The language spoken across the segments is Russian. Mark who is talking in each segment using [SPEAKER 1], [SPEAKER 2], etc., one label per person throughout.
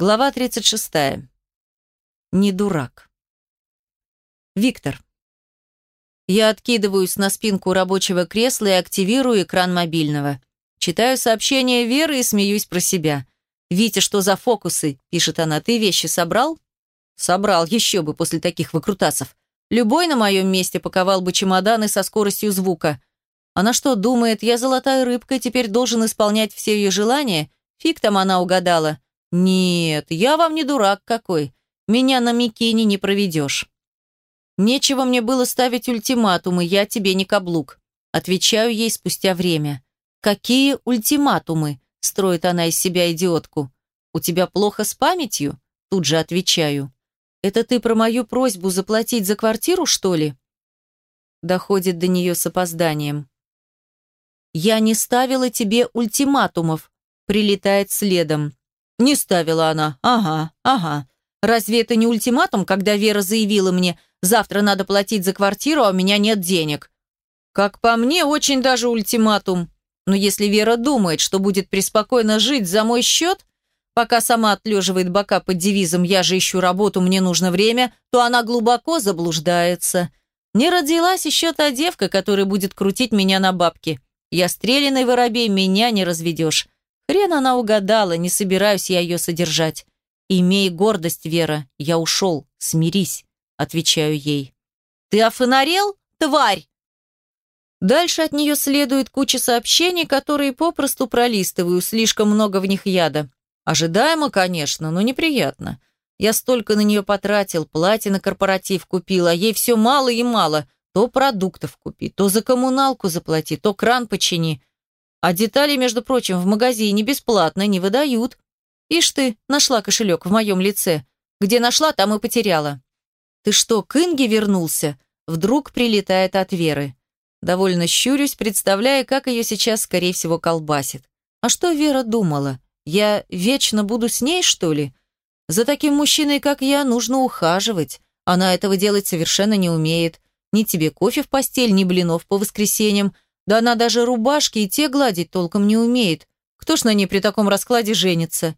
[SPEAKER 1] Глава 36. Не дурак. Виктор. Я откидываюсь на спинку рабочего кресла и активирую экран мобильного. Читаю сообщение Веры и смеюсь про себя. «Витя, что за фокусы?» – пишет она. «Ты вещи собрал?» «Собрал, еще бы после таких выкрутасов. Любой на моем месте паковал бы чемоданы со скоростью звука. Она что, думает, я золотая рыбка теперь должен исполнять все ее желания? Фиг там она угадала. «Нет, я вам не дурак какой. Меня на Микине не проведешь». «Нечего мне было ставить ультиматумы, я тебе не каблук». Отвечаю ей спустя время. «Какие ультиматумы?» – строит она из себя идиотку. «У тебя плохо с памятью?» Тут же отвечаю. «Это ты про мою просьбу заплатить за квартиру, что ли?» Доходит до нее с опозданием. «Я не ставила тебе ультиматумов», прилетает следом. Не ставила она. Ага, ага. Разве это не ультиматум, когда Вера заявила мне, завтра надо платить за квартиру, а у меня нет денег? Как по мне, очень даже ультиматум. Но если Вера думает, что будет преспокойно жить за мой счет, пока сама отлеживает бока под девизом «я же ищу работу, мне нужно время», то она глубоко заблуждается. Не родилась еще та девка, которая будет крутить меня на бабки. Я стрелянный воробей, меня не разведешь. Хрен она угадала, не собираюсь я ее содержать. «Имей гордость, Вера, я ушел, смирись», — отвечаю ей. «Ты офонарел, тварь?» Дальше от нее следует куча сообщений, которые попросту пролистываю, слишком много в них яда. Ожидаемо, конечно, но неприятно. Я столько на нее потратил, платье на корпоратив купил, а ей все мало и мало. То продуктов купи, то за коммуналку заплати, то кран почини. А детали, между прочим, в магазине бесплатно не выдают. Ишь ты, нашла кошелек в моем лице. Где нашла, там и потеряла. Ты что, к Инге вернулся? Вдруг прилетает от Веры. Довольно щурюсь, представляя, как ее сейчас, скорее всего, колбасит. А что Вера думала? Я вечно буду с ней, что ли? За таким мужчиной, как я, нужно ухаживать. Она этого делать совершенно не умеет. Ни тебе кофе в постель, ни блинов по воскресеньям – да она даже рубашки и те гладить толком не умеет. Кто ж на ней при таком раскладе женится?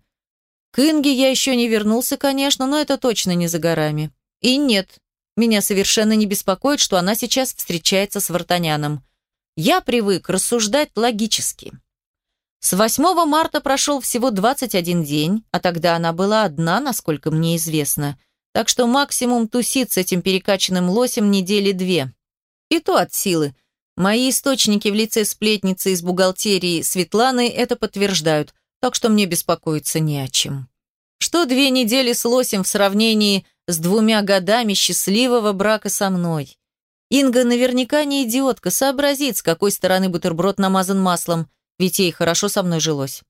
[SPEAKER 1] К Инге я еще не вернулся, конечно, но это точно не за горами. И нет, меня совершенно не беспокоит, что она сейчас встречается с Вартаняном. Я привык рассуждать логически. С 8 марта прошел всего 21 день, а тогда она была одна, насколько мне известно. Так что максимум тусит с этим перекачанным лосем недели две. И то от силы, Мои источники в лице сплетницы из бухгалтерии Светланы это подтверждают, так что мне беспокоиться не о чем. Что две недели с лосем в сравнении с двумя годами счастливого брака со мной? Инга наверняка не идиотка, сообразит, с какой стороны бутерброд намазан маслом, ведь ей хорошо со мной жилось.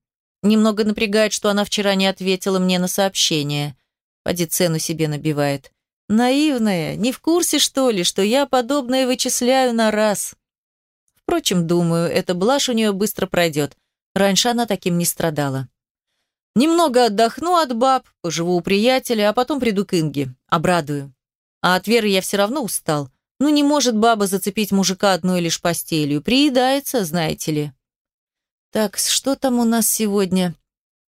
[SPEAKER 1] Немного напрягает, что она вчера не ответила мне на сообщение. Поди цену себе набивает. Наивная, не в курсе, что ли, что я подобное вычисляю на раз. Впрочем, думаю, эта блажь у нее быстро пройдет. Раньше она таким не страдала. Немного отдохну от баб, поживу у приятеля, а потом приду к Инге. Обрадую. А от Веры я все равно устал. Ну не может баба зацепить мужика одной лишь постелью. Приедается, знаете ли. Так, что там у нас сегодня?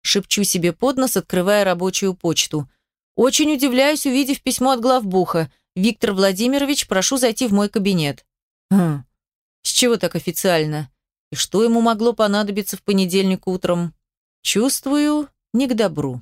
[SPEAKER 1] Шепчу себе под нос, открывая рабочую почту. Очень удивляюсь, увидев письмо от главбуха. «Виктор Владимирович, прошу зайти в мой кабинет». Хм, с чего так официально? И что ему могло понадобиться в понедельник утром? Чувствую, не к добру.